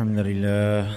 الحمد لله.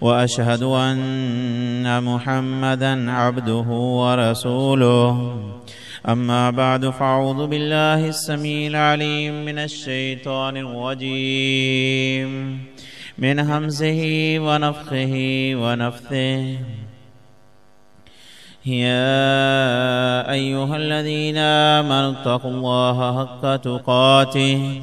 وأشهد أن محمدا عبده ورسوله. أما بعد فأعوذ بالله السميع العليم من الشيطان الرجيم. من همزه ونفخه ونفثه. يا أيها الذين آمنوا اتقوا الله حق تقاته.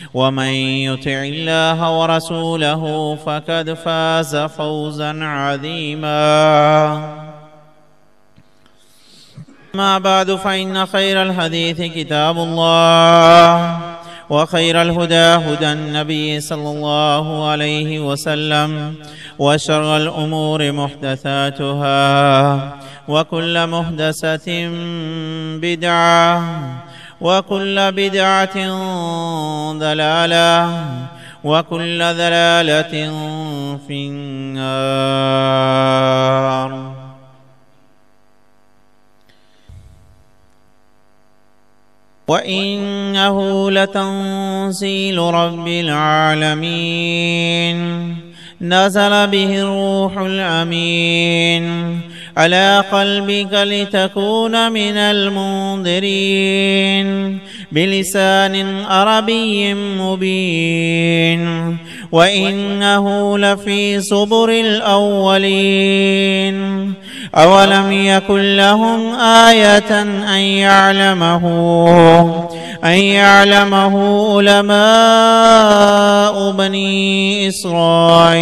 ومن يطع الله ورسوله فقد فاز فوزا عظيما. ما بعد فإن خير الحديث كتاب الله وخير الهدى هدى النبي صلى الله عليه وسلم وشر الأمور محدثاتها وكل محدثة بدعة وكل بدعة ضلالة وكل ضلالة في النار. وإنه لتنزيل رب العالمين. نزل به الروح الأمين. على قلبك لتكون من المنذرين بلسان عربي مبين وإنه لفي صبر الأولين. أولم يكن لهم آية أن يعلمه؟ أن يعلمه علماء بني إسرائيل.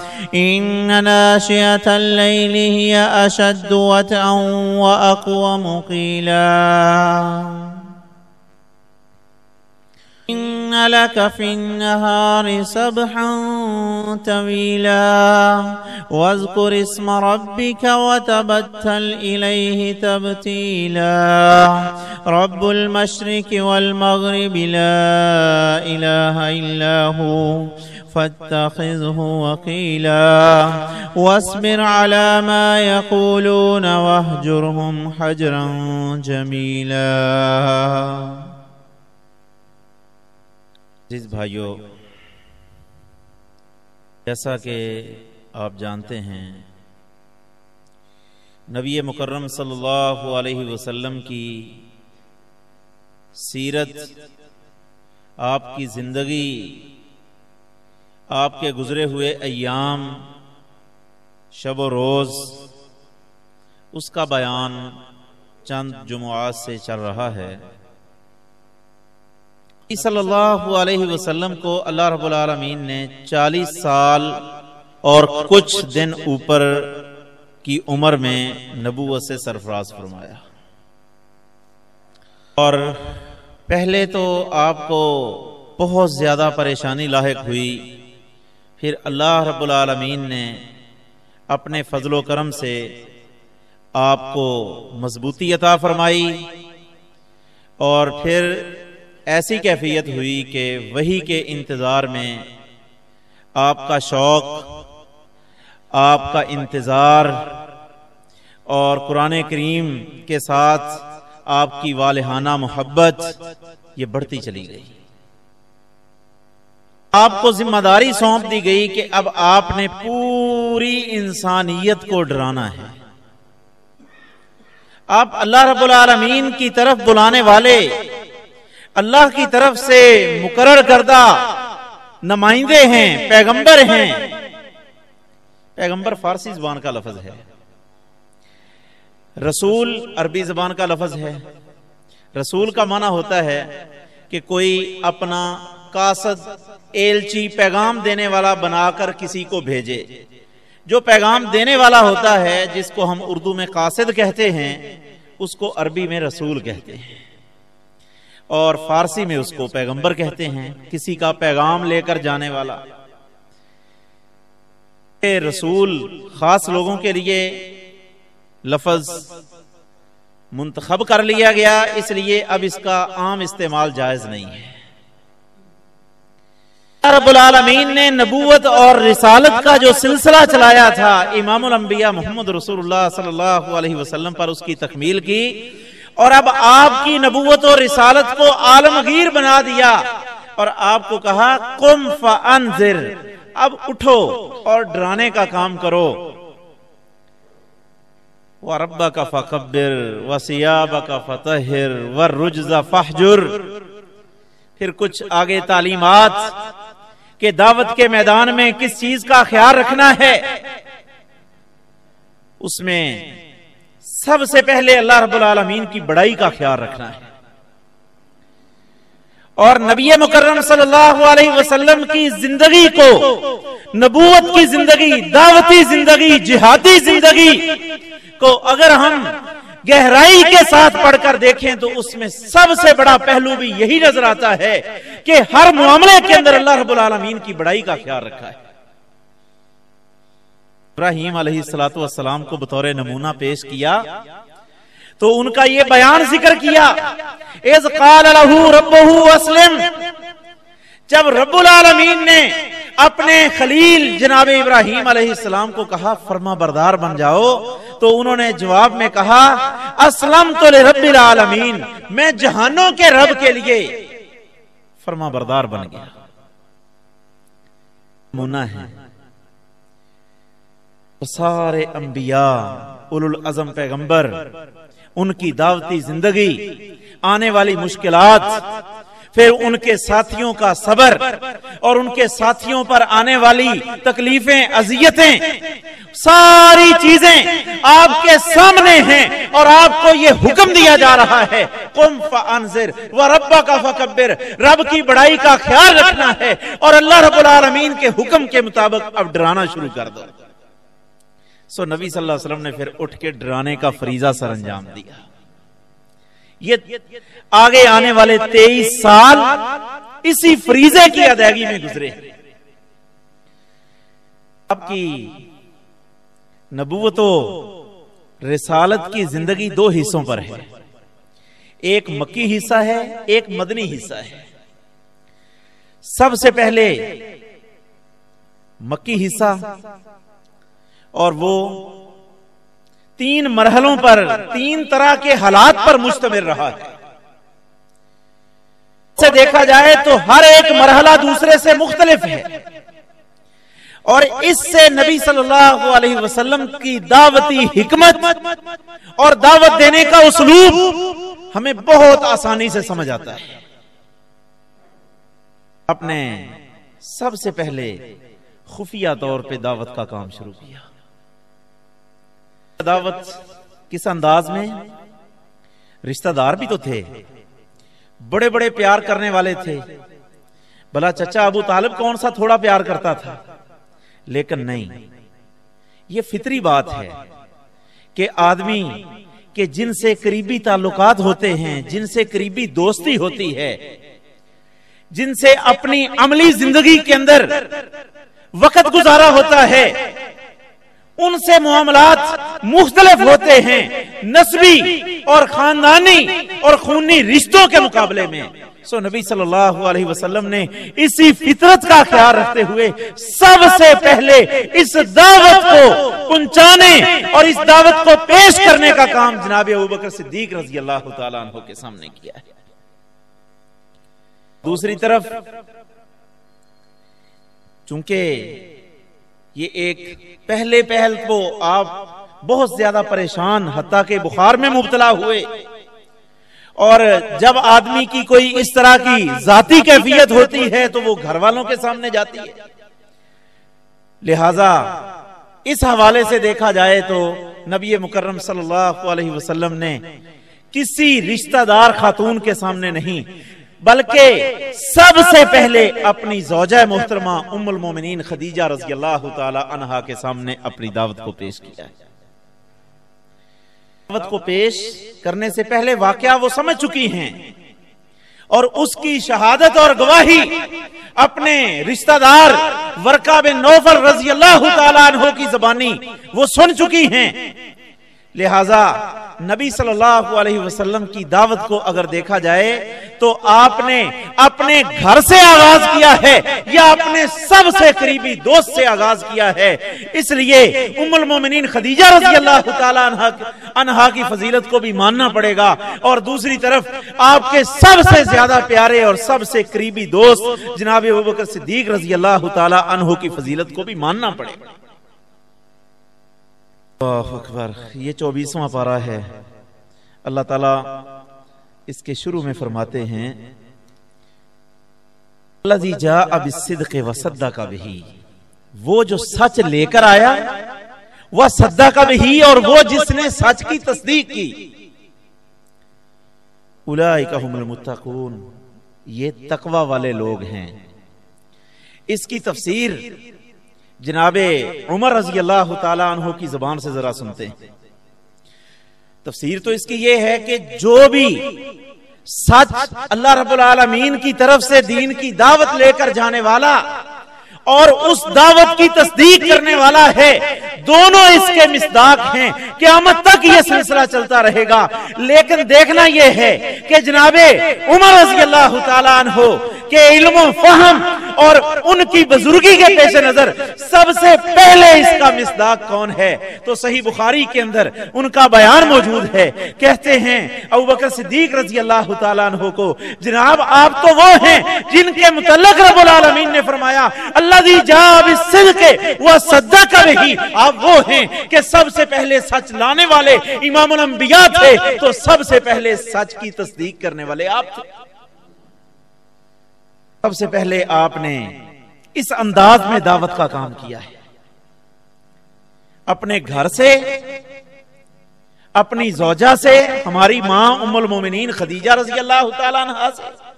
إن ناشئة الليل هي أشد وتأ وأقوم قيلا. إن لك في النهار سبحا طويلا واذكر اسم ربك وتبتل إليه تبتيلا رب المشرق والمغرب لا إله إلا هو فاتخذه وقيلا واصبر على ما يقولون واهجرهم حجرا جميلا عزیز بھائیو، جیسا کہ آپ جانتے ہیں، نبی مکرم صلی اللہ علیہ وسلم کی سیرت آپ کی زندگی، آپ کے گزرے ہوئے ایام، شب و روز، اس کا بیان چند جمعات سے چل رہا ہے۔ صلی اللہ علیہ وسلم کو اللہ رب العالمین نے چالیس سال اور کچھ دن اوپر کی عمر میں نبوت سے سرفراز فرمایا۔ اور پہلے تو آپ کو بہت زیادہ پریشانی لاحق ہوئی۔ پھر اللہ رب العالمین نے اپنے فضل و کرم سے آپ کو مضبوطی عطا فرمائی۔ اور پھر ایسی کیفیت ہوئی کہ وہی کے انتظار میں آپ کا شوق، آپ کا انتظار اور قرآن کریم کے ساتھ آپ کی والہانہ محبت یہ بڑھتی چلی گئی۔ آپ کو ذمہ داری سونپ دی گئی کہ اب آپ نے پوری انسانیت کو ڈرانا ہے۔ آپ اللہ رب العالمین کی طرف بلانے والے اللہ کی طرف سے مقرر کردہ نمائندے ہیں، پیغمبر ہیں۔ پیغمبر فارسی زبان کا لفظ ہے۔ رسول عربی زبان کا لفظ ہے۔ رسول کا معنی ہوتا ہے کہ کوئی اپنا کاسد ایلچی پیغام دینے والا بنا کر کسی کو بھیجے۔ جو پیغام دینے والا ہوتا ہے، جس کو ہم اردو میں قاصد کہتے ہیں، اس کو عربی میں رسول کہتے ہیں۔ اور فارسی میں اس کو پیغمبر کہتے ہیں، کسی کا پیغام لے کر جانے والا۔ رسول، خاص لوگوں کے لیے لفظ منتخب کر لیا گیا، اس لیے اب اس کا عام استعمال جائز نہیں ہے۔ رب العالمین نے نبوت اور رسالت کا جو سلسلہ چلایا تھا، امام الانبیاء محمد رسول اللہ صلی اللہ علیہ وسلم پر اس کی تکمیل کی اور اب آپ کی نبوت اور رسالت کو عالمگیر بنا دیا اور آپ کو کہا کم فانذر. اب اٹھو اور ڈرانے کا کام کرو۔ ربا کا فقبر و سیاب کا فتحر و رجزا فہجر پھر کچھ آگے تعلیمات کہ دعوت کے میدان میں کس چیز کا خیال رکھنا ہے؟ اس میں سب سے پہلے اللہ رب العالمین کی بڑائی کا خیال رکھنا ہے۔ اور نبی مکرم صلی اللہ علیہ وسلم کی زندگی کو، نبوت کی زندگی، دعوتی زندگی، جہادی زندگی کو اگر ہم گہرائی کے ساتھ پڑھ کر دیکھیں تو اس میں سب سے بڑا پہلو بھی یہی نظر آتا ہے کہ ہر معاملے کے اندر اللہ رب العالمین کی بڑائی کا خیال رکھا ہے۔ ابراہیم علیہ السلاۃ والسلام کو بطور نمونہ پیش کیا تو ان کا یہ بیان ذکر کیا، اذ قال له ربه اسلم، جب رب العالمین نے اپنے خلیل جناب ابراہیم علیہ السلام کو کہا، فرما بردار بن جاؤ، تو انہوں نے جواب میں کہا اسلم تو رب العالمین، میں جہانوں کے رب کے لیے فرما بردار بن گیا۔ منا ہے۔ سارے انبیاء، اولو العظم پیغمبر، ان کی دعوتی زندگی، آنے والی مشکلات، پھر ان کے ساتھیوں کا صبر اور ان کے ساتھیوں پر آنے والی تکلیفیں، اذیتیں، ساری چیزیں آپ کے سامنے ہیں اور آپ کو یہ حکم دیا جا رہا ہے۔ کم فانذر و ربا کا فکبر، رب کی بڑائی کا خیال رکھنا ہے اور اللہ رب العالمین کے حکم کے مطابق اب ڈرانا شروع کر دو۔ سو نبی صلی اللہ علیہ وسلم نے پھر اٹھ کے ڈرانے کا فریضہ سر انجام دیا۔ یہ آگے آنے والے تیئیس سال اسی فریضے کی ادائیگی میں گزرے۔ اب کی نبوت و رسالت کی زندگی دو حصوں پر ہے۔ ایک مکی حصہ ہے، ایک مدنی حصہ ہے۔ سب سے پہلے مکی حصہ اور وہ تین مرحلوں پر، تین طرح کے حالات پر مشتمل رہا ہے۔ سے دیکھا جائے تو ہر ایک مرحلہ دوسرے سے مختلف ہے۔ اور اس سے نبی صلی اللہ علیہ وسلم کی دعوتی حکمت اور دعوت دینے کا اسلوب ہمیں بہت آسانی سے سمجھ آتا ہے۔ اپنے سب سے پہلے خفیہ طور پہ دعوت کا کام شروع کیا۔ دعوت کس انداز میں؟ رشتہ دار بھی تو تھے، بڑے بڑے پیار کرنے والے تھے۔ بلا چچا ابو طالب کون سا تھوڑا پیار کرتا تھا؟ لیکن نہیں، یہ فطری بات ہے کہ آدمی کہ جن سے قریبی تعلقات ہوتے ہیں، جن سے قریبی دوستی ہوتی ہے، جن سے اپنی عملی زندگی کے اندر وقت گزارا ہوتا ہے ان سے معاملات مختلف ہوتے ہیں، نسبی اور خاندانی اور خونی رشتوں کے مقابلے میں۔ سو نبی صلی اللہ علیہ وسلم نے اسی فطرت کا خیال رکھتے ہوئے سب سے پہلے اس دعوت کو پہنچانے اور اس دعوت کو پیش کرنے کا کام جناب ابو بکر صدیق رضی اللہ تعالیٰ عنہ کے سامنے کیا ہے۔ دوسری طرف، چونکہ یہ ایک پہلے پہل کو آپ بہت زیادہ پریشان حتیٰ کہ بخار میں مبتلا ہوئے۔ اور جب آدمی کی کوئی اس طرح کی ذاتی کیفیت ہوتی ہے تو وہ گھر والوں کے سامنے جاتی ہے۔ لہذا اس حوالے سے دیکھا جائے تو نبی مکرم صلی اللہ علیہ وسلم نے کسی رشتہ دار خاتون کے سامنے نہیں بلکہ سب سے پہلے اپنی زوجہ محترمہ ام المومنین خدیجہ رضی اللہ تعالی عنہا کے سامنے اپنی دعوت کو پیش کیا ہے۔ دعوت کو پیش کرنے سے پہلے واقعہ وہ سمجھ چکی ہیں۔ اور اس کی شہادت اور گواہی اپنے رشتہ دار ورکا بن نوفل رضی اللہ تعالیٰ عنہ کی زبانی وہ سن چکی ہیں۔ لہذا نبی صلی اللہ علیہ وسلم کی دعوت کو اگر دیکھا جائے تو آپ نے اپنے گھر سے آغاز کیا ہے یا اپنے سب سے قریبی دوست سے آغاز کیا ہے؟ اس لیے ام المومنین خدیجہ رضی اللہ تعالیٰ عنہ کی فضیلت کو بھی ماننا پڑے گا۔ اور دوسری طرف آپ کے سب سے زیادہ پیارے اور سب سے قریبی دوست جناب ابوبکر صدیق رضی اللہ تعالیٰ عنہ کی فضیلت کو بھی ماننا پڑے گا۔ اکبر. یہ چوبیسواں پارا ہے. اللہ تعالی اس کے شروع میں فرماتے ہیں اللہ جا اب صدق وسدا کا بھی وہ جو سچ لے کر آیا، وہ سدا کا بھی اور وہ جس نے سچ کی تصدیق کی. اولئکہم المتقون. یہ تقوی والے لوگ ہیں۔ اس کی تفسیر جناب عمر رضی اللہ تعالی عنہ کی زبان سے ذرا سنتے ہیں۔ تفسیر تو اس کی یہ ہے کہ جو بھی سچ اللہ رب العالمین کی طرف سے دین کی دعوت لے کر جانے والا اور اس دعوت کی تصدیق کرنے والا ہے۔ دونوں اس کے مصداق ہیں۔ قیامت تک یہ سلسلہ چلتا رہے گا۔ لیکن دیکھنا یہ ہے کہ جناب عمر رضی اللہ تعالیٰ عنہ کے علم و فہم اور ان کی بزرگی کے پیش نظر سب سے پہلے اس کا مصداق کون ہے؟ تو صحیح بخاری کے اندر ان کا بیان موجود ہے۔ کہتے ہیں، ابو بکر صدیق رضی اللہ تعالیٰ عنہ کو، جناب آپ تو وہ ہیں جن کے متعلق رب العالمین نے فرمایا، اللہ دی جاب صدقے وہ صدق بھی آپ وہ ہیں کہ سب سے پہلے سچ لانے والے امام الانبیاء تھے، تو سب سے پہلے سچ کی تصدیق کرنے والے آپ تھے۔ سب سے پہلے آپ نے اس انداز میں دعوت کا کام کیا ہے۔ اپنے گھر سے، اپنی زوجہ سے، ہماری ماں ام المومنین خدیجہ رضی اللہ تعالیٰ عنہ سے۔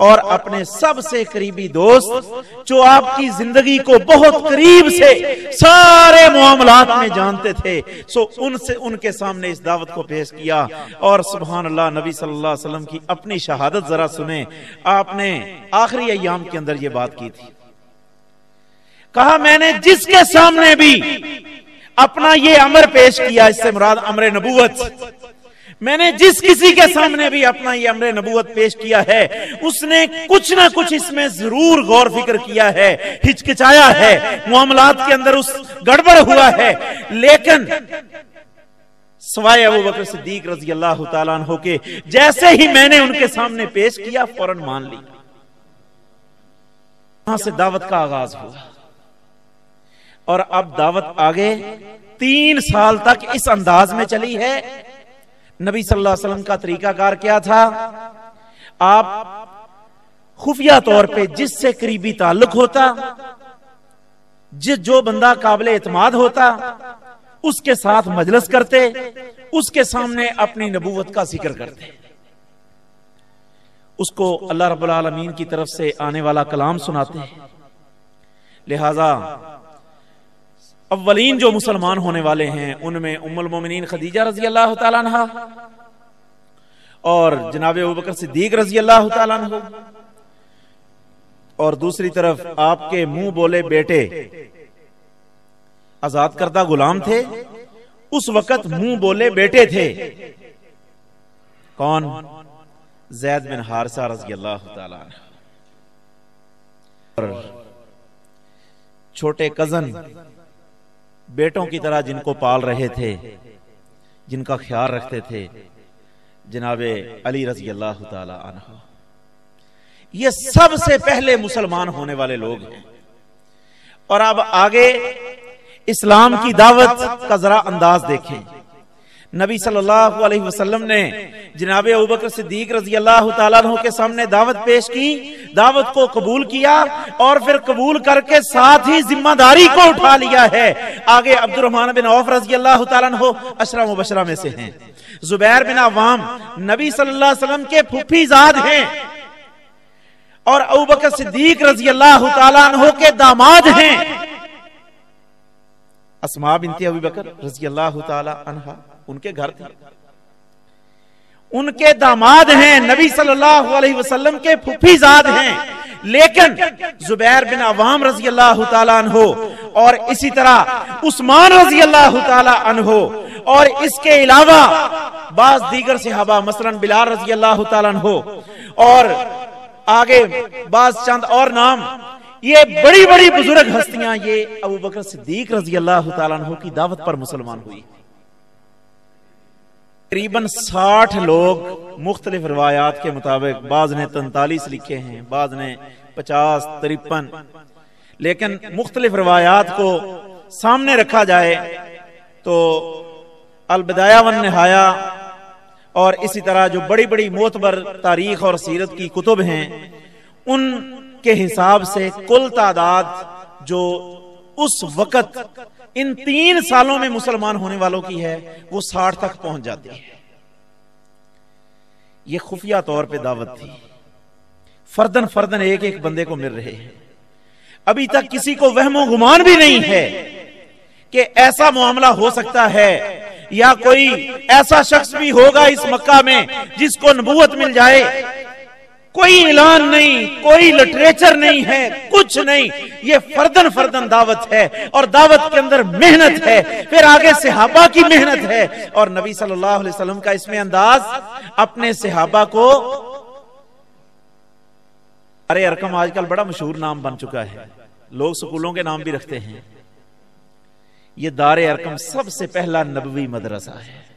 اور اپنے سب سے قریبی دوست جو آپ کی زندگی کو بہت قریب سے سارے معاملات میں جانتے تھے، سو ان سے ان کے سامنے اس دعوت کو پیش کیا۔ اور سبحان اللہ، نبی صلی اللہ علیہ وسلم کی اپنی شہادت ذرا سنیں۔ آپ نے آخری ایام کے اندر یہ بات کی تھی۔ کہا، میں نے جس کے سامنے بھی اپنا یہ امر پیش کیا، اس سے مراد امر نبوت۔ میں نے جس کسی کے سامنے بھی اپنا یہ امر نبوت پیش کیا ہے، اس نے کچھ نہ کچھ اس میں ضرور غور فکر کیا ہے، ہچکچایا ہے، معاملات کے اندر اس گڑبڑ ہوا ہے۔ لیکن سوائے ابو بکر صدیق رضی اللہ تعالیٰ عنہ کے، جیسے ہی میں نے ان کے سامنے پیش کیا، فوراً مان لی۔ وہاں سے دعوت کا آغاز ہوا۔ اور اب دعوت آگے تین سال تک اس انداز میں چلی ہے۔ نبی صلی اللہ علیہ وسلم کا طریقہ کار کیا تھا؟ آپ خفیہ طور پہ جس سے قریبی تعلق ہوتا، جس جو بندہ قابل اعتماد ہوتا، اس کے ساتھ مجلس کرتے، اس کے سامنے اپنی نبوت کا ذکر کرتے۔ اس کو اللہ رب العالمین کی طرف سے آنے والا کلام سناتے ہیں۔ لہذا اولین جو مسلمان ہونے والے ہیں، ان میں ام المومنین خدیجہ رضی اللہ تعالیٰ عنہ اور جناب ابکر صدیق رضی اللہ تعالیٰ عنہ۔ اور دوسری طرف آپ کے منہ بولے بیٹے آزاد کردہ غلام تھے، اس وقت منہ بولے بیٹے تھے۔ کون؟ زید بن حارثہ رضی اللہ تعالی اور چھوٹے کزن بیٹوں کی طرح جن کو پال رہے تھے، جن کا خیال رکھتے تھے۔ جناب علی رضی اللہ تعالی عنہ۔ یہ سب سے پہلے مسلمان ہونے والے لوگ ہیں۔ اور اب آگے اسلام کی دعوت کا ذرا انداز دیکھیں۔ نبی صلی اللہ علیہ وسلم نے جناب ابکر صدیق رضی اللہ تعالیٰ عنہ کے سامنے دعوت پیش کی، دعوت کو قبول کیا اور پھر قبول کر کے ساتھ ہی ذمہ داری کو اٹھا لیا ہے۔ آگے عبد الرحمن بن عوف رضی اللہ تعالیٰ عنہ اشرا مبشرہ میں سے ہیں۔ زبیر بن عوام، نبی صلی اللہ علیہ وسلم کے پھپھی زاد ہیں۔ اور ابوبکر صدیق رضی اللہ تعالیٰ عنہ کے داماد ہیں۔ اسما بنت ابی بکر رضی اللہ تعالی عنہ ان کے گھر تھے۔ ان کے داماد ہیں، نبی صلی اللہ علیہ وسلم کے پھپھی زاد ہیں۔ لیکن زبیر بن عوام رضی اللہ تعالیٰ عنہ اور اسی طرح عثمان رضی اللہ تعالیٰ عنہ اور اس کے علاوہ بعض دیگر صحابہ، مثلا بلال رضی اللہ تعالیٰ عنہ اور آگے بعض چند اور نام، یہ بڑی بڑی بزرگ ہستیاں، یہ ابو بکر صدیق رضی اللہ تعالیٰ عنہ کی دعوت پر مسلمان ہوئی۔ تقریباً ساٹھ لوگ مختلف روایات کے مطابق، بعض نے تنتالیس لکھے ہیں، بعض نے پچاس ترپن لیکن مختلف روایات کو سامنے رکھا جائے تو البدایا ون نہایا اور اسی طرح جو بڑی بڑی موتبر تاریخ اور سیرت کی کتب ہیں، ان کے حساب سے کل تعداد جو اس وقت ان تین سالوں میں مسلمان ہونے والوں کی ہے، وہ ساٹھ تک پہنچ جاتی ہے۔ یہ خفیہ طور پہ دعوت تھی۔ فردن فردن ایک ایک بندے کو مل رہے ہیں۔ ابھی تک کسی کو وہم و گمان بھی نہیں ہے کہ ایسا معاملہ ہو سکتا ہے یا کوئی ایسا شخص بھی ہوگا اس مکہ میں جس کو نبوت مل جائے۔ کوئی اعلان نہیں، کوئی لٹریچر نہیں ہے، کچھ نہیں۔ یہ فردن فردن دعوت ہے اور دعوت کے اندر محنت ہے۔ پھر آگے صحابہ کی محنت ہے۔ اور نبی صلی اللہ علیہ وسلم کا اس میں انداز، اپنے صحابہ کو ارے ارکم، آج کل بڑا مشہور نام بن چکا ہے۔ لوگ سکولوں کے نام بھی رکھتے ہیں۔ یہ دار ارکم سب سے پہلا نبوی مدرسہ ہے۔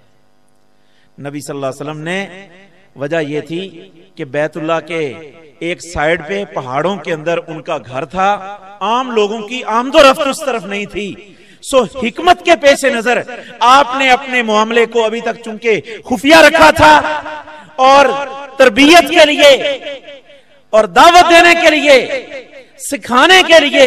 نبی صلی اللہ علیہ وسلم نے وجہ یہ تھی کہ بیت اللہ کے ایک سائیڈ پہ پہاڑوں کے اندر ان کا گھر تھا۔ عام لوگوں کی آمد و رفت اس طرف نہیں تھی۔ سو حکمت کے پیش نظر آپ نے اپنے معاملے کو ابھی تک چونکہ خفیہ رکھا تھا اور تربیت کے لیے اور دعوت دینے کے لیے سکھانے کے لیے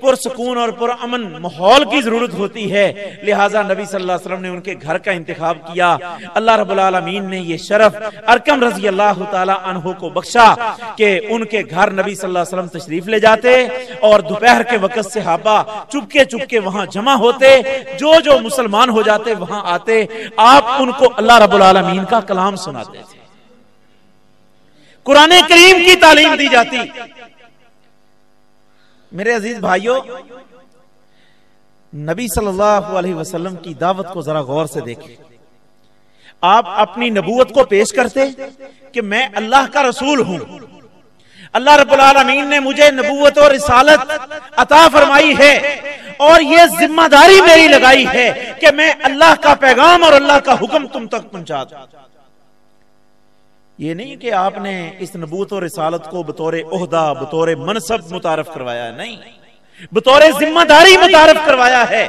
پرسکون اور پر امن ماحول کی ضرورت ہوتی ہے۔ لہٰذا نبی صلی اللہ علیہ وسلم نے ان کے گھر کا انتخاب کیا۔ اللہ رب العالمین نے یہ شرف ارکم رضی اللہ تعالی عنہ کو بخشا کہ ان کے گھر نبی صلی اللہ علیہ وسلم تشریف لے جاتے اور دوپہر کے وقت صحابہ چپکے چپکے وہاں جمع ہوتے، جو جو مسلمان ہو جاتے وہاں آتے، آپ ان کو اللہ رب العالمین کا کلام سناتے تھے۔ قرآن کریم کی تعلیم دی جاتی۔ میرے عزیز بھائیوں نبی صلی اللہ علیہ وسلم کی دعوت کو ذرا غور سے دیکھیں۔ آپ اپنی نبوت کو پیش کرتے کہ میں اللہ کا رسول ہوں۔ اللہ رب العالمین نے مجھے نبوت اور رسالت عطا فرمائی ہے اور یہ ذمہ داری میری لگائی ہے کہ میں اللہ کا پیغام اور اللہ کا حکم تم تک پہنچا دوں۔ یہ نہیں کہ آپ نے اس نبوت اور رسالت کو بطور عہدہ، بطور منصب متعارف کروایا ہے نہیں۔ بطور ذمہ داری متعارف کروایا ہے۔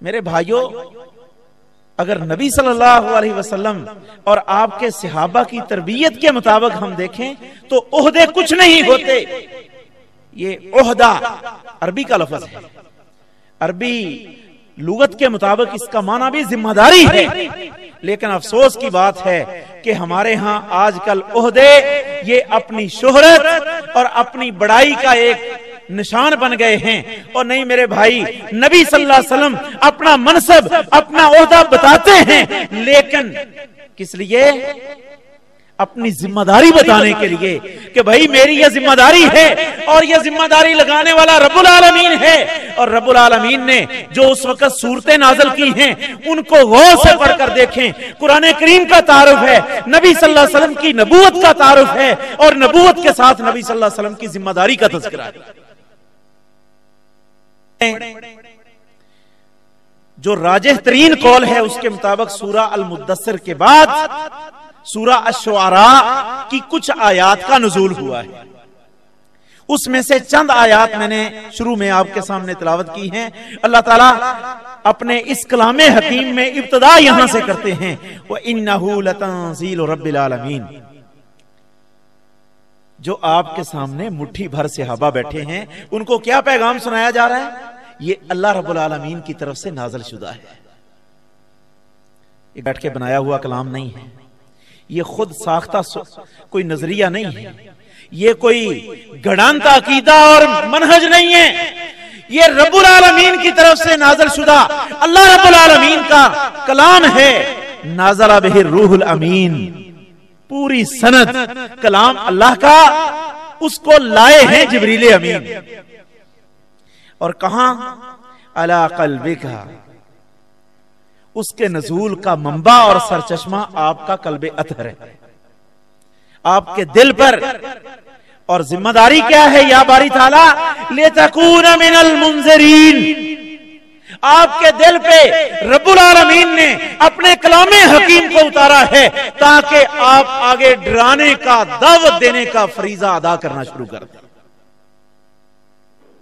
میرے بھائیوں اگر نبی صلی اللہ علیہ وسلم اور آپ کے صحابہ کی تربیت کے مطابق ہم دیکھیں تو عہدے کچھ نہیں ہوتے۔ یہ عہدہ عربی کا لفظ ہے۔ عربی لغت کے مطابق اس کا معنی بھی ذمہ داری ہے۔ لیکن افسوس کی بات ہے کہ ہمارے ہاں آج کل عہدے، یہ اپنی شہرت اور اپنی بڑائی کا ایک نشان بن گئے ہیں۔ اور نہیں میرے بھائی، نبی صلی اللہ علیہ وسلم اپنا منصب، اپنا عہدہ بتاتے ہیں، لیکن کس لیے؟ اپنی ذمہ داری بتانے کے لیے کہ بھائی میری یہ ذمہ داری ہے اور یہ ذمہ داری لگانے والا رب العالمین ہے۔ اور رب العالمین نے جو اس وقت صورتیں نازل کی ہیں، ان کو غور سے پڑھ کر دیکھیں۔ قرآن کریم کا تعارف ہے، نبی صلی اللہ علیہ وسلم کی نبوت کا تعارف ہے اور نبوت کے ساتھ نبی صلی اللہ علیہ وسلم کی ذمہ داری کا تذکرہ ہے۔ جو راجہ ترین قول ہے، اس کے مطابق سورہ المدثر کے بعد سورہ الشعراء کی کچھ آیات کا نزول ہوا ہے۔ اس میں سے چند آیات میں نے شروع میں آپ کے سامنے تلاوت کی ہیں۔ اللہ تعالیٰ اپنے اس کلام حکیم میں ابتدا یہاں سے کرتے ہیں۔ وَإِنَّهُ لَتَنزِيلُ رَبِّ الْعَالَمِينَ۔ جو آپ کے سامنے مٹھی بھر صحابہ بیٹھے ہیں، ان کو کیا پیغام سنایا جا رہا ہے؟ یہ اللہ رب العالمین کی طرف سے نازل شدہ ہے۔ یہ بیٹھ کے بنایا ہوا کلام نہیں ہے۔ یہ خود ساختہ کوئی نظریہ نہیں ہے۔ یہ کوئی گڑانتا عقیدہ اور منہج نہیں ہے۔ یہ رب العالمین کی طرف سے نازل شدہ اللہ رب العالمین کا کلام ہے۔ نازل بہ روح الامین۔ پوری سند کلام اللہ کا۔ اس کو لائے ہیں جبریل امین۔ اور کہاں؟ اللہ قلبک اس کے نزول کا منبع اور سرچشمہ آپ کا قلب اتھر ہے۔ آپ کے دل پر اور ذمہ داری کیا ہے یا باری تعالیٰ؟ لِتَكُونَ مِنَ الْمُنزِرِينَ آپ کے دل پہ رب العالمین نے اپنے کلام حکیم کو اتارا ہے تاکہ آپ آگے ڈرانے کا، دعوت دینے کا فریضہ ادا کرنا شروع کر دیں۔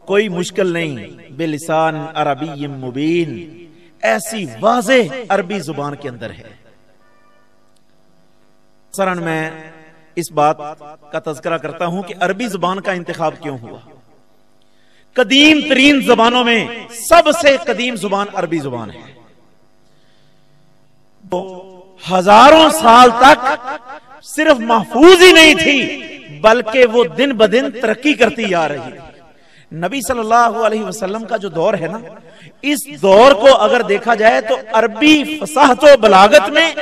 کوئی مشکل نہیں۔ بلسان عربی مبین۔ ایسی واضح عربی زبان کے اندر ہے۔ سرن میں اس بات کا تذکرہ کرتا ہوں کہ عربی زبان کا انتخاب کیوں ہوا۔ قدیم ترین زبانوں میں سب سے قدیم زبان عربی زبان ہے۔ ہزاروں سال تک صرف محفوظ ہی نہیں تھی، بلکہ وہ دن بدن ترقی کرتی آ رہی۔ نبی صلی اللہ علیہ وسلم کا جو دور ہے نا، اس دور کو اگر دیکھا جائے تو عربی فصاحت و بلاغت میں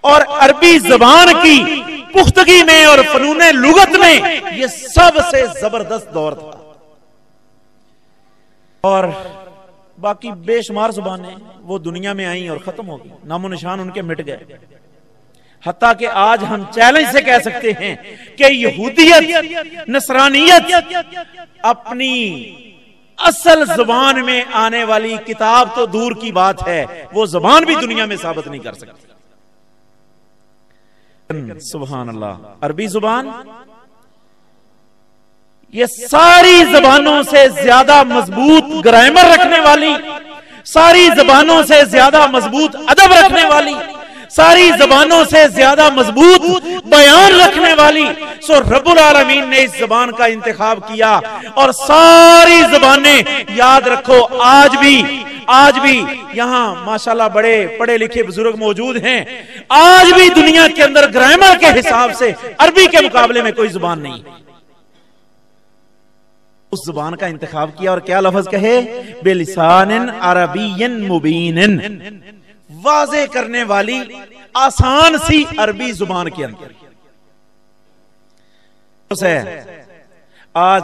اور عربی زبان کی پختگی میں اور فنون لغت میں یہ سب سے زبردست دور تھا۔ اور باقی بے شمار زبانیں وہ دنیا میں آئیں اور ختم ہو گئی نام و نشان ان کے مٹ گئے۔ حتیٰ کہ آج ہم چیلنج سے کہہ سکتے ہیں کہ یہودیت، نصرانیت اپنی اصل زبان میں آنے والی کتاب تو دور کی بات ہے، وہ زبان بھی دنیا میں ثابت نہیں کر سکتی۔ سبحان اللہ۔ عربی زبان؟ یہ ساری زبانوں سے زیادہ مضبوط گرائمر رکھنے والی، ساری زبانوں سے زیادہ مضبوط ادب رکھنے والی ساری زبانوں سے زیادہ مضبوط بیان رکھنے والی۔ سو رب العالمین نے اس زبان کا انتخاب کیا اور ساری زبانیں یاد رکھو، آج بھی آج بھی یہاں ماشاءاللہ بڑے، پڑھے لکھے بزرگ موجود ہیں۔ آج بھی دنیا کے اندر گرامر کے حساب سے، عربی کے مقابلے میں کوئی زبان نہیں۔ اس زبان کا انتخاب کیا اور کیا لفظ کہے؟ بے لسان عربی مبین واضح کرنے والی آسان سی عربی زبان کے اندر۔ آج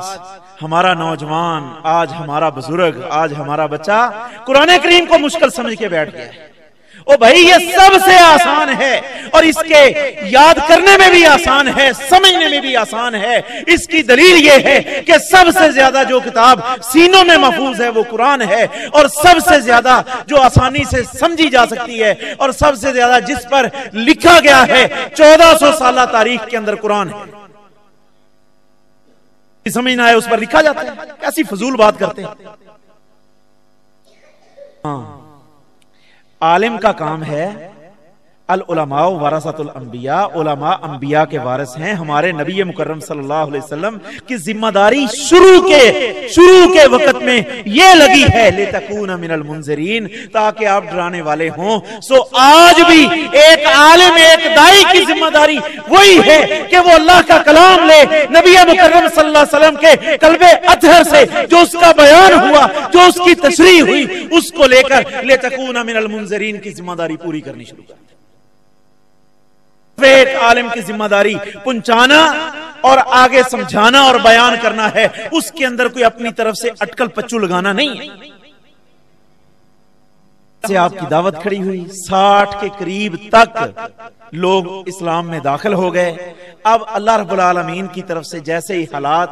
ہمارا نوجوان، آج ہمارا بزرگ، آج ہمارا بچہ قرآن کریم کو مشکل سمجھ کے بیٹھ گیا ہے۔ او بھائی، یہ سب سے آسان ہے۔ اور اس کے یاد کرنے میں بھی آسان ہے، سمجھنے میں بھی آسان ہے۔ اس کی دلیل یہ ہے کہ سب سے زیادہ جو کتاب سینوں میں محفوظ ہے، وہ قرآن ہے۔ اور سب سے زیادہ جو آسانی سے سمجھی جا سکتی ہے، اور سب سے زیادہ جس پر لکھا گیا ہے، چودہ سو سالہ تاریخ کے اندر قرآن ہے۔ سمجھنا ہے اس پر لکھا جاتا ہے۔ کیسی فضول بات کرتے ہیں۔ ہاں۔ عالم کا کام ہے العلماء ورثت الانبیاء، علماء انبیاء کے وارث ہیں، ہمارے نبی مکرم صلی اللہ علیہ وسلم کی ذمہ داری شروع کے شروع کے وقت میں یہ لگی ہے۔ لتکون من المنذرین تاکہ آپ ڈرانے والے ہوں۔ سو آج بھی ایک عالم، ایک دائی کی ذمہ داری وہی ہے کہ وہ اللہ کا کلام لے۔ نبی مکرم صلی اللہ علیہ وسلم کے قلب اطہر سے جو اس کا بیان ہوا، جو اس کی تشریح ہوئی، اس کو لے کر لتکون من المنذرین کی ذمہ داری پوری کرنی شروع کر ایک عالم کی ذمہ داری پنچانا اور آگے سمجھانا اور بیان کرنا ہے۔ اس کے اندر کوئی اپنی طرف سے اٹکل پچو لگانا نہیں۔ سے آپ کی دعوت کھڑی ہوئی۔ ساٹھ کے قریب تک لوگ اسلام میں داخل ہو گئے۔ اب اللہ رب العالمین کی طرف سے جیسے ہی حالات،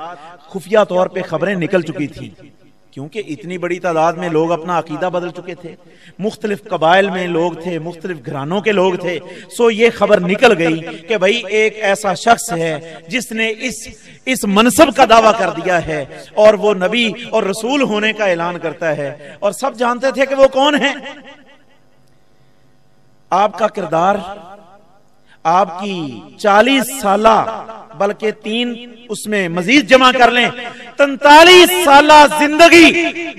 خفیہ طور پہ خبریں نکل چکی تھی کیونکہ اتنی بڑی تعداد میں لوگ اپنا عقیدہ بدل چکے تھے۔ مختلف قبائل میں لوگ تھے، مختلف گھرانوں کے لوگ تھے۔ سو یہ خبر نکل گئی کہ بھائی ایک ایسا شخص ہے جس نے اس اس منصب کا دعویٰ کر دیا ہے اور وہ نبی اور رسول ہونے کا اعلان کرتا ہے۔ اور سب جانتے تھے کہ وہ کون ہے آپ کا کردار آپ کی چالیس سالہ، بلکہ تین اس میں مزید جمع کر لیں۔ تنتالیس سالہ زندگی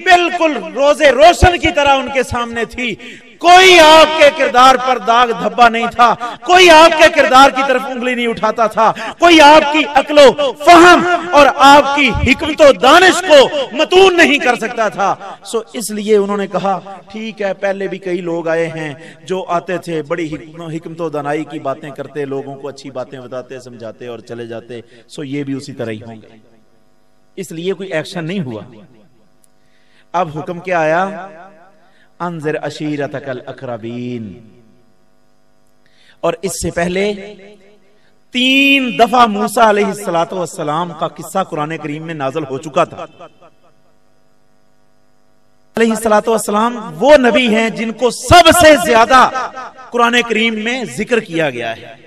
بالکل روزے روشن کی طرح ان کے سامنے تھی۔ کوئی آپ کے کردار پر داغ دھبا نہیں تھا، کوئی آپ کے کردار کی طرف انگلی نہیں اٹھاتا تھا، کوئی آپ کی عقل و فہم اور آپ کی حکمت و دانش کو متون نہیں کر سکتا تھا۔ سو اس لیے انہوں نے کہا، ٹھیک ہے، پہلے بھی کئی لوگ آئے ہیں جو آتے تھے، بڑی حکمت و دانائی کی باتیں کرتے، لوگوں کو اچھی باتیں بتاتے، سمجھاتے اور چلے جاتے۔ سو یہ بھی اسی طرح ہی ہوں گے۔ اس لیے کوئی ایکشن نہیں ہوا۔ اب حکم کیا آیا؟ انذر اشیرتک الاقربین۔ اور اس سے پہلے تین دفعہ موسیٰ علیہ السلام کا قصہ قرآن کریم میں نازل ہو چکا تھا۔ علیہ السلام وہ نبی ہیں جن کو سب سے زیادہ قرآن کریم میں ذکر کیا گیا ہے۔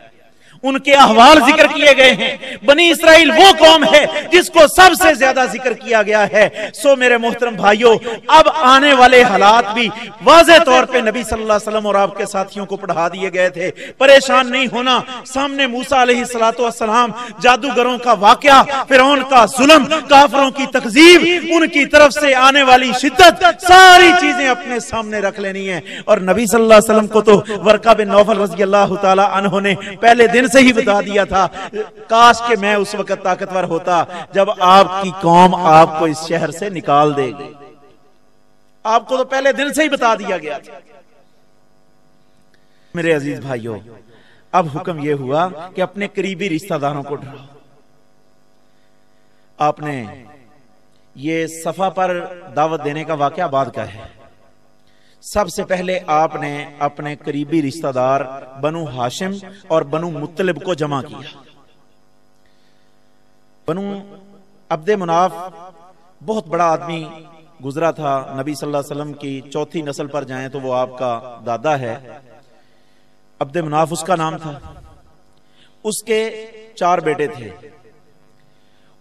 ان کے احوال ذکر کیے گئے ہیں۔ بنی اسرائیل وہ قوم ہے جس کو سب سے زیادہ ذکر کیا گیا ہے۔ سو میرے محترم بھائیوں اب آنے والے حالات بھی واضح طور پہ نبی صلی اللہ علیہ وسلم اور آپ کے ساتھیوں کو پڑھا دیے گئے تھے۔ پریشان نہیں ہونا۔ سامنے موسا علیہ السلام جادوگروں کا واقعہ، فرعون کا ظلم، کافروں کی تقزیب ان کی طرف سے آنے والی شدت، ساری چیزیں اپنے سامنے رکھ لینی ہیں۔ اور نبی صلی اللہ علیہ وسلم کو تو ورقہ بن نوفل رضی اللہ تعالی عنہ نے پہلے دن سے ہی بتا دیا تھا۔ کاش کہ میں اس وقت طاقتور ہوتا جب آپ کی قوم آپ کو اس شہر سے نکال دے۔ گی آپ کو تو پہلے دن سے ہی بتا دیا گیا تھا۔ میرے عزیز بھائیوں اب حکم یہ ہوا کہ اپنے قریبی رشتہ داروں کو ڈراؤ آپ نے یہ صفحہ پر دعوت دینے کا واقعہ بعد کا ہے۔ سب سے پہلے آپ نے اپنے قریبی رشتہ دار بنو ہاشم اور بنو مطلب کو جمع کیا۔ بنو عبد مناف بہت بڑا آدمی گزرا تھا۔ نبی صلی اللہ علیہ وسلم کی چوتھی نسل پر جائیں تو وہ آپ کا دادا ہے۔ عبد مناف اس کا نام تھا۔ اس کے چار بیٹے تھے۔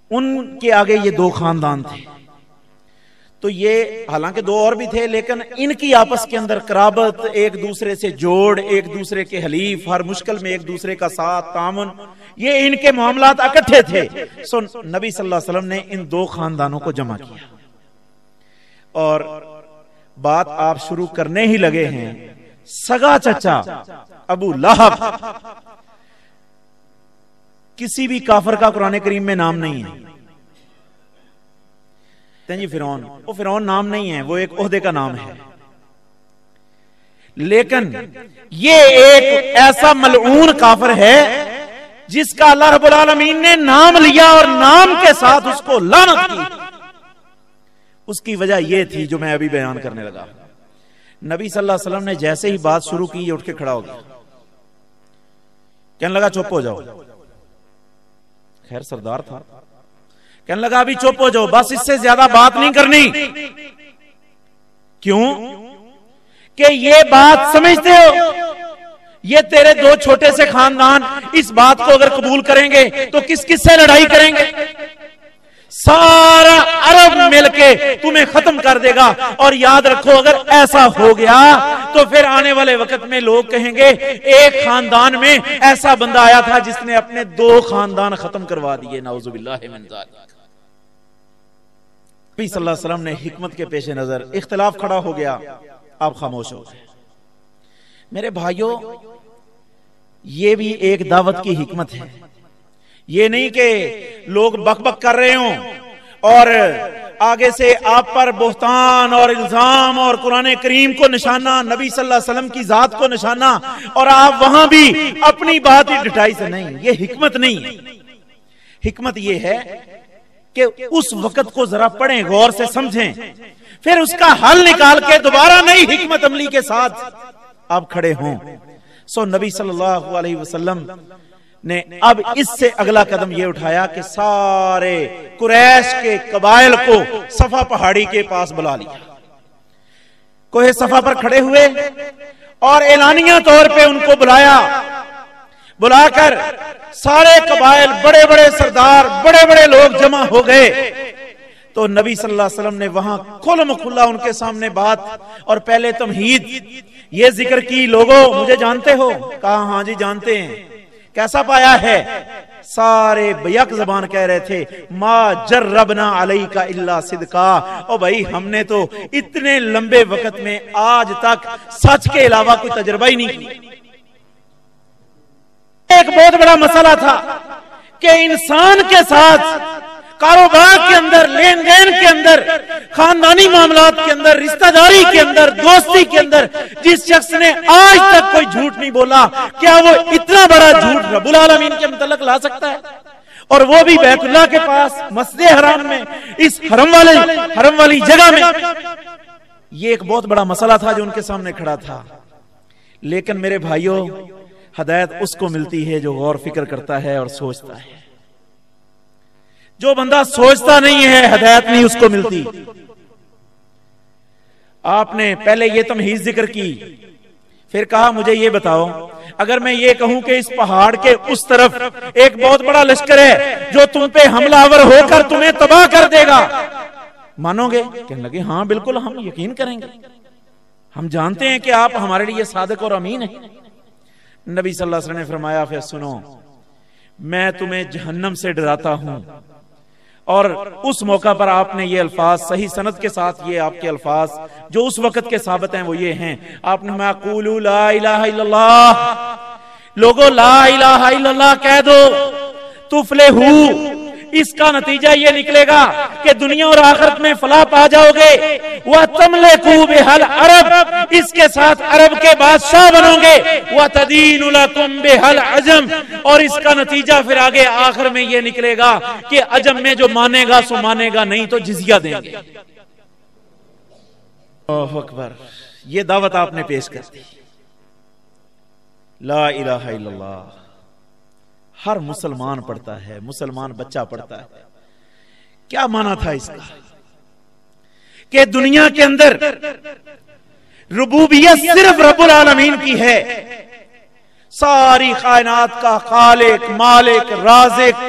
ان کے آگے یہ دو خاندان تھے۔ تو یہ حالانکہ دو اور بھی تھے، لیکن ان کی آپس کے اندر کرابت ایک دوسرے سے جوڑ، ایک دوسرے کے حلیف، ہر مشکل میں ایک دوسرے کا ساتھ، تعاون، یہ ان کے معاملات اکٹھے تھے۔ سو نبی صلی اللہ علیہ وسلم نے ان دو خاندانوں کو جمع کیا۔ اور بات آپ شروع کرنے ہی لگے ہیں۔ سگا چچا، ابو لہب۔ کسی بھی کافر کا قرآن کریم میں نام نہیں ہے۔ جی فرون وہ فرون نام نہیں ہے، وہ ایک عہدے کا نام ہے۔ لیکن یہ ایک ایسا ملعون کافر ہے جس کا اللہ رب العالمین نے نام لیا اور نام کے ساتھ اس کو لانت کی۔ اس کی وجہ یہ تھی جو میں ابھی بیان کرنے لگا۔ نبی صلی اللہ علیہ وسلم نے جیسے ہی بات شروع کی، یہ اٹھ کے کھڑا ہو گیا۔ کہنے لگا، چپ ہو جاؤ۔ خیر، سردار تھا۔ کہنے لگا، ابھی چپ ہو جاؤ، بس اس سے زیادہ بات نہیں کرنی۔ کیوں؟ کہ یہ بات سمجھتے ہو۔ یہ تیرے دو چھوٹے سے خاندان اس بات کو اگر قبول کریں گے تو کس کس سے لڑائی کریں گے؟ سارا عرب مل کے تمہیں ختم کر دے گا۔ اور یاد رکھو، اگر ایسا ہو گیا تو پھر آنے والے وقت میں لوگ کہیں گے، ایک خاندان میں ایسا بندہ آیا تھا جس نے اپنے دو خاندان ختم کروا دیے۔ نعوذ باللہ من ذالک۔ نبی صلی اللہ علیہ وسلم نے حکمت کے پیش نظر اختلاف کھڑا ہو گیا۔ آپ خاموش ہو۔ گئے میرے بھائیوں یہ بھی ایک دعوت کی حکمت ہے۔ یہ نہیں کہ لوگ بک بک کر رہے ہوں اور آگے سے آپ پر بہتان اور الزام اور قرآن کریم کو نشانہ، نبی صلی اللہ علیہ وسلم کی ذات کو نشانہ اور آپ وہاں بھی اپنی بات ہی ڈٹائی سے نہیں۔ یہ حکمت نہیں۔ ہے حکمت یہ ہے کہ اس وقت کو ذرا پڑھیں، غور سے سمجھیں۔ پھر اس کا حل نکال کے دوبارہ نئی حکمت عملی کے ساتھ آپ کھڑے ہوں۔ سو نبی صلی اللہ علیہ وسلم نے اب اس سے اگلا قدم یہ اٹھایا کہ سارے قریش کے قبائل کو صفا پہاڑی کے پاس بلا لیا۔ کوہ صفا پر کھڑے ہوئے اور اعلانیہ طور پہ ان کو بلایا۔ بلا کر سارے قبائل، بڑے بڑے سردار، بڑے بڑے لوگ جمع ہو گئے۔ تو نبی صلی اللہ علیہ وسلم نے وہاں کھلم کھلا ان کے سامنے بات اور پہلے تمہید۔ یہ ذکر کی لوگوں مجھے جانتے ہو؟ کہا ہاں جی جانتے ہیں۔ کیسا پایا ہے؟ سارے بیک زبان کہہ رہے تھے، ما جربنا علی کا اللہ صدقہ او بھائی، ہم نے تو اتنے لمبے وقت میں آج تک سچ کے علاوہ کوئی تجربہ ہی نہیں۔ کی ایک بہت بڑا مسئلہ تھا کہ انسان کے ساتھ کاروبار کے اندر، لین دین کے اندر، خاندانی معاملات کے اندر، رشتہ داری کے اندر، دوستی کے اندر جس شخص نے آج تک کوئی جھوٹ نہیں بولا، کیا وہ اتنا بڑا جھوٹ رب العالمین کے متعلق لا سکتا ہے؟ اور وہ بھی بیت اللہ کے پاس، مسجد حرام میں، اس حرم والے، حرم والی جگہ میں۔ یہ ایک بہت بڑا مسئلہ تھا جو ان کے سامنے کھڑا تھا۔ لیکن میرے بھائیوں ہدایت اس کو ملتی ہے جو غور فکر کرتا ہے اور سوچتا ہے۔ جو بندہ سوچتا نہیں ہے، ہدایت نہیں اس کو ملتی۔ آپ نے پہلے یہ تمہیز ذکر کی۔ پھر کہا، مجھے یہ بتاؤ، اگر میں یہ کہوں کہ اس پہاڑ کے اس طرف ایک بہت بڑا لشکر ہے جو تم پہ حملہ آور ہو کر تمہیں تباہ کر دے گا۔ مانو گے؟ کہنے لگے ہاں بالکل، ہم یقین کریں گے۔ ہم جانتے ہیں کہ آپ ہمارے لیے صادق اور امین ہیں۔ نبی صلی اللہ علیہ وسلم نے فرمایا پھر سنو، میں تمہیں جہنم سے ڈراتا ہوں۔ اور اس موقع پر آپ نے یہ الفاظ، صحیح سند کے ساتھ یہ آپ کے الفاظ جو اس وقت کے ثابت ہیں، وہ یہ ہیں۔ آپ نے لا الہ الا اللہ۔ لوگو لا الہ الا اللہ کہہ دو۔ تفلے ہو اس کا نتیجہ یہ نکلے گا کہ دنیا اور آخرت میں فلاح پا جاؤ گے۔ وہ تملے خوب حل عرب اس کے ساتھ عرب کے بادشاہ بنو گے۔ وہ تدین بے حل عجم اور اس کا نتیجہ پھر آگے آخر میں یہ نکلے گا کہ عجم میں جو مانے گا سو مانے گا، نہیں تو جزیہ دیں گے۔ اکبر۔ یہ دعوت آپ نے پیش کر دی۔ لا الہ الا اللہ۔ ہر مسلمان پڑھتا ہے، مسلمان بچہ پڑھتا ہے۔ کیا مانا تھا اس کا؟ کہ دنیا کے اندر ربوبیت صرف رب العالمین کی ہے۔ ساری کائنات کا خالق، مالک، رازق،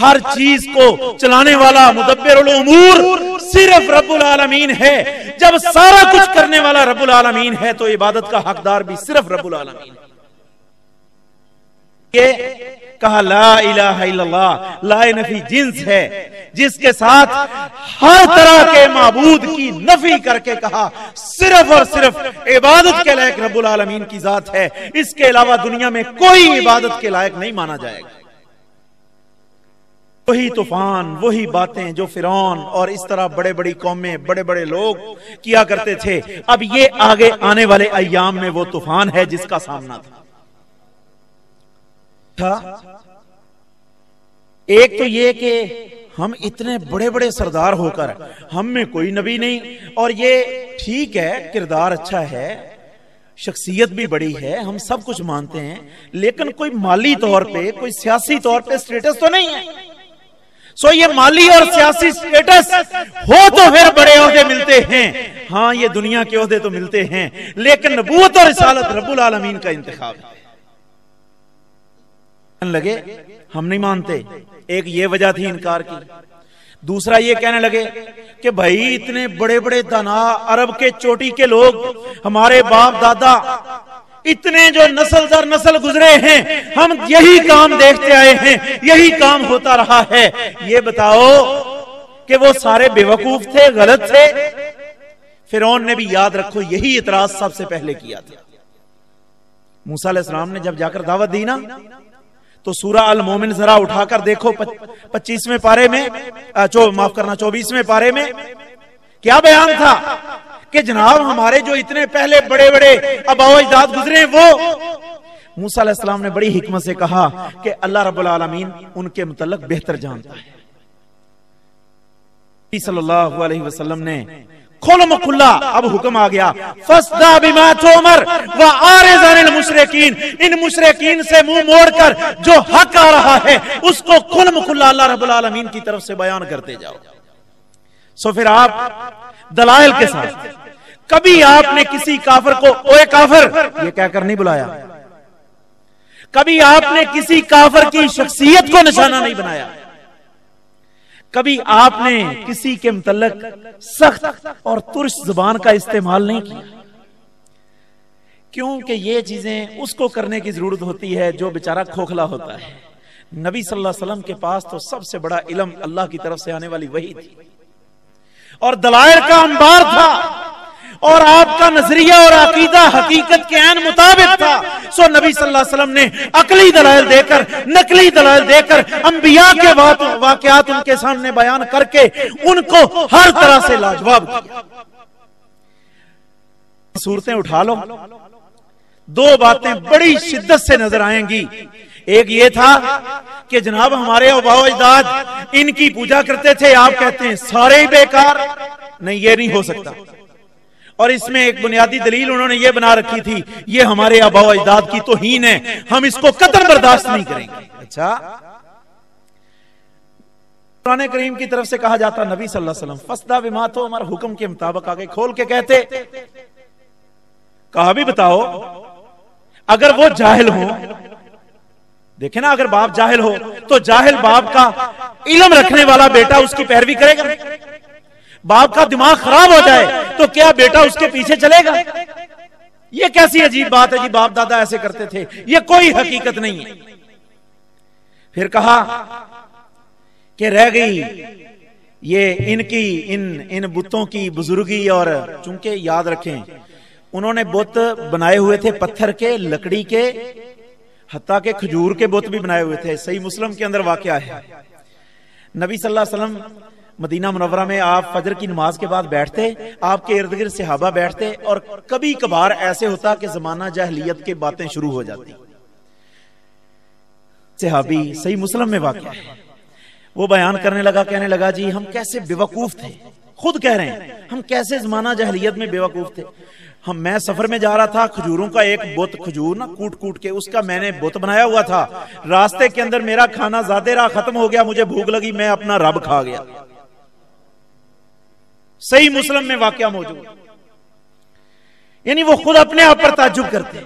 ہر چیز کو چلانے والا مدبر الامور صرف رب العالمین ہے۔ جب سارا کچھ کرنے والا رب العالمین ہے تو عبادت کا حقدار بھی صرف رب العالمین یہ کہا لا الہ الا اللہ لا نفی جنس ہے، جس کے ساتھ ہر طرح کے معبود کی نفی کر کے کہا، صرف اور صرف عبادت کے لائق رب العالمین کی ذات ہے۔ اس کے علاوہ دنیا میں کوئی عبادت کے لائق نہیں مانا جائے گا۔ وہی طوفان، وہی باتیں جو فرعون اور اس طرح بڑے بڑی قومیں، بڑے بڑے لوگ کیا کرتے تھے۔ اب یہ آگے آنے والے ایام میں وہ طوفان ہے جس کا سامنا تھا۔ تھا۔ ایک تو یہ کہ ہم اتنے بڑے بڑے سردار ہو کر ہم میں کوئی نبی نہیں۔ اور یہ ٹھیک ہے، کردار اچھا ہے، شخصیت بھی بڑی ہے، ہم سب کچھ مانتے ہیں، لیکن کوئی مالی طور پہ، کوئی سیاسی طور پہ سٹیٹس تو نہیں ہے۔ سو یہ مالی اور سیاسی سٹیٹس ہو تو پھر بڑے عہدے ملتے ہیں۔ ہاں یہ دنیا کے عہدے تو ملتے ہیں، لیکن نبوت اور رسالت رب العالمین کا انتخاب۔ ہے لگے، ہم نہیں مانتے۔ ایک یہ وجہ تھی انکار کی۔ دوسرا یہ کہنے لگے کہ بھائی، اتنے بڑے بڑے دانا عرب کے چوٹی کے لوگ، ہمارے باپ دادا، اتنے جو نسل در نسل گزرے ہیں، ہم یہی کام دیکھتے آئے ہیں، یہی کام ہوتا رہا ہے۔ یہ بتاؤ کہ وہ سارے بے وقوف تھے، غلط تھے۔ فرعون نے بھی یاد رکھو، یہی اعتراض سب سے پہلے کیا تھا۔ موسیٰ علیہ السلام نے جب جا کر دعوت دی نا تو سورہ المومن ذرا اٹھا کر دیکھو پچیسویں پارے میں معاف کرنا، چوبیسویں پارے میں۔ کیا بیان تھا کہ جناب ہمارے جو اتنے پہلے بڑے بڑے اباؤ اجداد گزرے وہ؟ موسیٰ علیہ السلام نے بڑی حکمت سے کہا کہ اللہ رب العالمین ان کے متعلق بہتر جانتا ہے۔ صلی اللہ علیہ وسلم نے کھولم کھلا اب حکم آ گیا۔ فسدا بما تومر و عارض عن المشرکین ان مشرکین سے منہ موڑ کر جو حق آ رہا ہے، اس کو کھلم کھلا اللہ رب العالمین کی طرف سے بیان کرتے جاؤ۔ سو پھر آپ دلائل کے ساتھ۔ کبھی آپ نے کسی کافر کو، اوے کافر، یہ کہہ کر نہیں بلایا۔ کبھی آپ نے کسی کافر کی شخصیت کو نشانہ نہیں بنایا۔ کبھی آپ نے کسی کے متعلق سخت اور ترش زبان کا استعمال نہیں کیا؟ کیونکہ یہ چیزیں اس کو کرنے کی ضرورت ہوتی ہے جو بیچارہ کھوکھلا ہوتا ہے۔ نبی صلی اللہ علیہ وسلم کے پاس تو سب سے بڑا علم اللہ کی طرف سے آنے والی وہی تھی۔ اور دلائل کا انبار تھا۔ اور آپ کا نظریہ اور عقیدہ حقیقت کے عین مطابق تھا۔ سو نبی صلی اللہ علیہ وسلم نے عقلی دلائل دے کر، نقلی دلائل دے کر انبیاء کے واقعات ان کے سامنے بیان کر کے ان کو ہر طرح سے لاجواب کیا۔ صورتیں اٹھا لو۔ دو باتیں بڑی شدت سے نظر آئیں گی۔ ایک یہ تھا کہ جناب ہمارے اباؤ اجداد ان کی پوجا کرتے تھے، آپ کہتے ہیں سارے ہی بیکار۔ نہیں، یہ نہیں ہو سکتا۔ اور اس میں ایک بنیادی دلیل انہوں نے یہ بنا رکھی تھی یہ ہمارے آبا و اجداد کی توہین ہے۔ ہم اس کو قطر برداشت نہیں کریں گے۔ اچھا۔ قرآن کریم کی طرف سے کہا جاتا نبی صلی اللہ علیہ وسلم فسدہ بما تو ہمارا حکم کے مطابق آگے کھول کے کہتے۔ کہا بھی بتاؤ اگر وہ جاہل ہوں دیکھیں نا اگر باپ جاہل ہو تو جاہل باپ کا علم رکھنے والا بیٹا اس کی پیروی کرے گا۔ باپ کا دماغ خراب ہو جائے تو کیا بیٹا اس کے پیچھے چلے گا؟ یہ کیسی عجیب بات ہے جی باپ دادا ایسے کرتے تھے۔ یہ کوئی حقیقت نہیں ہے۔ پھر کہا کہ رہ گئی۔ یہ ان کی، ان ان بتوں کی بزرگی اور چونکہ یاد رکھیں، انہوں نے بت بنائے ہوئے تھے پتھر کے، لکڑی کے، حتیٰ کہ کھجور کے بت بھی بنائے ہوئے تھے۔ صحیح مسلم کے اندر واقعہ ہے۔ نبی صلی اللہ علیہ وسلم مدینہ منورہ میں آپ فجر کی نماز کے بعد بیٹھتے، آپ کے ارد گرد صحابہ بیٹھتے اور کبھی کبھار ایسے ہوتا کہ زمانہ جہلیت کے باتیں شروع ہو جاتی۔ صحابی صحیح مسلم میں واقع ہے۔ وہ بیان کرنے لگا، کہنے لگا جی ہم کیسے بے وقوف تھے؟ خود کہہ رہے ہیں، ہم کیسے زمانہ جہلیت میں بے وقوف تھے؟ ہم، میں سفر میں جا رہا تھا، کھجوروں کا ایک بت، کھجور نا کوٹ کوٹ کے، اس کا میں نے بت بنایا ہوا تھا۔ راستے کے اندر میرا کھانا زیادہ راہ ختم ہو گیا، مجھے بھوک لگی، میں اپنا رب کھا گیا۔ صحیح مسلم میں واقعہ موجود یعنی وہ خود اپنے آپ پر تعجب کرتے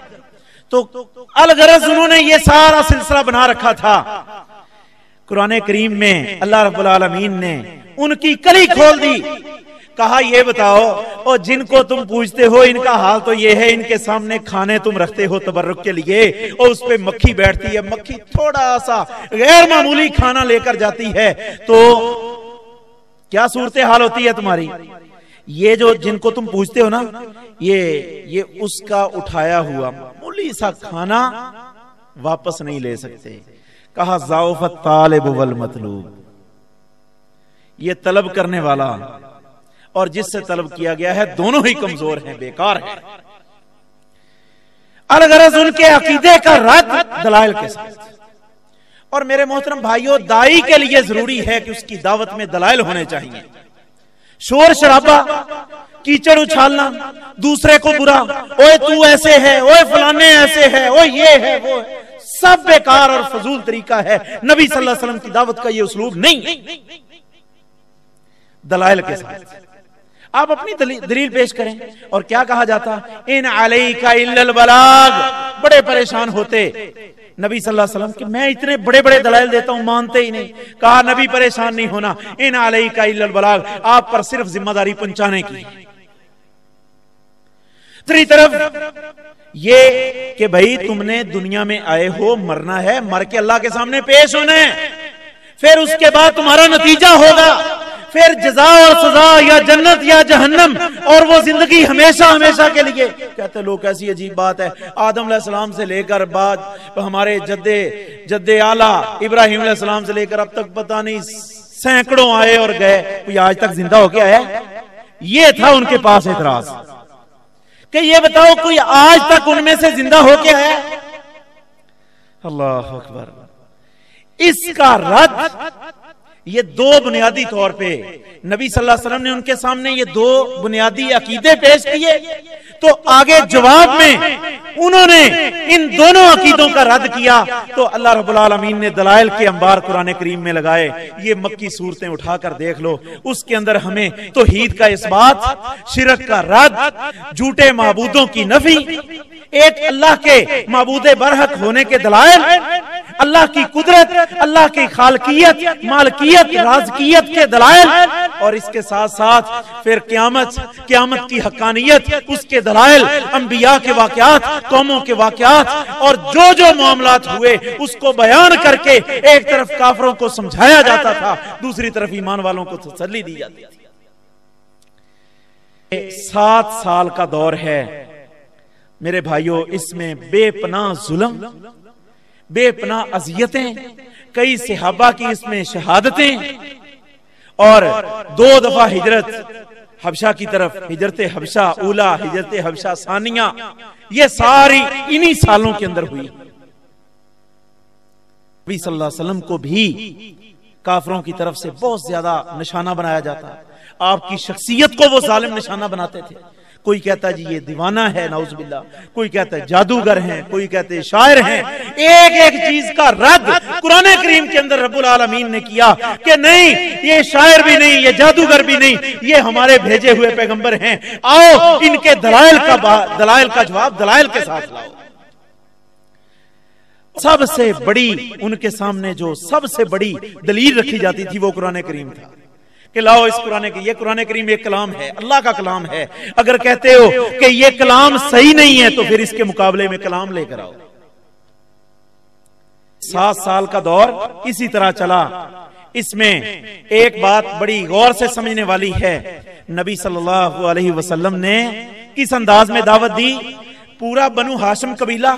تو الغرض انہوں نے یہ سارا سلسلہ بنا رکھا تھا۔ قرآن کریم میں اللہ رب العالمین نے ان کی کلی کھول دی۔ کہا، یہ بتاؤ اور جن کو تم پوچھتے ہو، ان کا حال تو یہ ہے، ان کے سامنے کھانے تم رکھتے ہو تبرک کے لیے اور اس پہ مکھی بیٹھتی ہے، مکھی تھوڑا سا غیر معمولی کھانا لے کر جاتی ہے۔ تو کیا صورت حال ہوتی ہے تمہاری؟ یہ جو جن کو تم پوچھتے ہو نا، یہ یہ اس کا اٹھایا ہوا مولی سا کھانا واپس نہیں لے سکتے۔ کہا ضعفت طالب والمطلوب۔ یہ طلب کرنے والا اور جس سے طلب کیا گیا ہے، دونوں ہی کمزور ہیں، بیکار ہیں۔ الغرض ان کے عقیدے کا رد دلائل کے ساتھ۔ اور میرے محترم بھائیوں دائی کے لیے ضروری ہے کہ اس کی دعوت میں دلائل ہونے چاہیے۔ شور شرابہ، کیچڑ اچھالنا، دوسرے کو برا اوے تو ایسے ہے اوے فلانے ایسے ہے اوے یہ ہے، وہ سب بیکار اور فضول طریقہ ہے۔ نبی صلی اللہ علیہ وسلم کی دعوت کا یہ اسلوب نہیں۔ دلائل کے ساتھ۔ آپ اپنی دلیل پیش کریں۔ اور کیا کہا جاتا؟ ان علیہ کا بڑے پریشان ہوتے۔ نبی صلی اللہ علیہ وسلم کہ میں اتنے بڑے بڑے دلائل دیتا ہوں، مانتے ہی نہیں۔ کہا، نبی پریشان نہیں ہونا۔ ان علیہ کا البلاغ۔ آپ پر صرف ذمہ داری پہنچانے کی۔ تری طرف یہ کہ بھائی تم نے دنیا میں آئے ہو، مرنا ہے، مر کے اللہ کے سامنے پیش ہونا ہے۔ پھر اس کے بعد تمہارا نتیجہ ہوگا۔ پھر جزا اور سزا یا جنت یا جہنم اور وہ زندگی ہمیشہ ہمیشہ کے لیے۔ کہتے لوگ، ایسی عجیب بات ہے۔ آدم علیہ السلام سے لے کر بعد ہمارے جد جد آلہ ابراہیم علیہ السلام سے لے کر اب تک پتہ نہیں، سینکڑوں آئے اور گئے۔ کوئی آج تک زندہ ہو کے آیا یہ تھا ان کے پاس اعتراض۔ کہ یہ بتاؤ، کوئی آج تک ان میں سے زندہ ہو کے آیا اللہ اکبر۔ اس کا رد یہ دو بنیادی طور پہ نبی صلی اللہ علیہ وسلم نے ان کے سامنے یہ دو بنیادی عقیدے پیش کیے۔ تو آگے جواب میں انہوں نے ان دونوں عقیدوں کا رد کیا۔ تو اللہ رب العالمین نے دلائل کے انبار قرآن کریم میں لگائے۔ یہ مکی صورتیں اٹھا کر دیکھ لو۔ اس کے اندر ہمیں توحید کا اس بات، شرک کا رد، جھوٹے معبودوں کی نفی، ایک اللہ کے معبود برحق ہونے کے دلائل، اللہ کی قدرت، اللہ کی خالقیت، مالکیت ربوبیت رازقیت کے دلائل، اور اس کے ساتھ ساتھ پھر قیامت قیامت کی حقانیت، اس کے دلائل، انبیاء کے واقعات، قوموں کے واقعات، اور جو جو معاملات ہوئے، اس کو بیان کر کے ایک طرف کافروں کو سمجھایا جاتا تھا، دوسری طرف ایمان والوں کو تسلی دی جاتی تھی۔ سات سال کا دور ہے۔ میرے بھائیوں اس میں بے پناہ ظلم، بے پناہ اذیتیں کئی صحابہ کی اس میں شہادتیں اور دو دفعہ ہجرت، حبشہ کی طرف ہجرت حبشہ اولا، ہجرت حبشہ ثانیہ، یہ ساری انہی سالوں کے اندر ہوئی۔ نبی صلی اللہ علیہ وسلم کو بھی کافروں کی طرف سے بہت زیادہ نشانہ بنایا جاتا۔ آپ کی شخصیت کو وہ ظالم نشانہ بناتے تھے۔ کوئی کہتا جی یہ دیوانہ ہے، نعوذ باللہ۔ کوئی کہتا ہے جادوگر ہیں، کوئی کہتے ہیں شاعر ہیں۔ ایک ایک چیز کا رد قرآن کریم کے اندر رب العالمین نے کیا کہ نہیں، یہ شاعر بھی نہیں، یہ جادوگر بھی نہیں، یہ ہمارے بھیجے ہوئے پیغمبر ہیں۔ آؤ ان کے دلائل کا دلائل کا جواب دلائل کے ساتھ لاؤ۔ سب سے بڑی ان کے سامنے جو سب سے بڑی دلیل رکھی جاتی تھی وہ قرآن کریم تھا۔ کہ لاؤ اس قرآن کی، یہ قرآن کریم ایک کلام ہے، اللہ کا کلام ہے۔ اگر کہتے ہو کہ یہ کلام صحیح نہیں ہے تو پھر اس کے مقابلے میں کلام لے کر آؤ۔ سات سال کا دور اسی طرح چلا۔ اس میں ایک بات بڑی غور سے سمجھنے والی ہے۔ نبی صلی اللہ علیہ وسلم نے کس انداز میں دعوت دی؟ پورا بنو ہاشم قبیلہ۔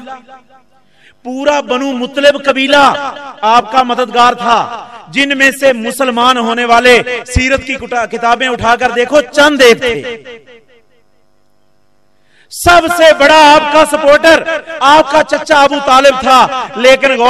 پورا بنو مطلب قبیلہ آپ کا مددگار تھا۔ جن میں سے مسلمان ہونے والے سیرت کی کتابیں اٹھا کر دیکھو، چند ایک تھے۔ سب سے بڑا آپ کا سپورٹر، آپ کا چچا ابو طالب تھا۔ لیکن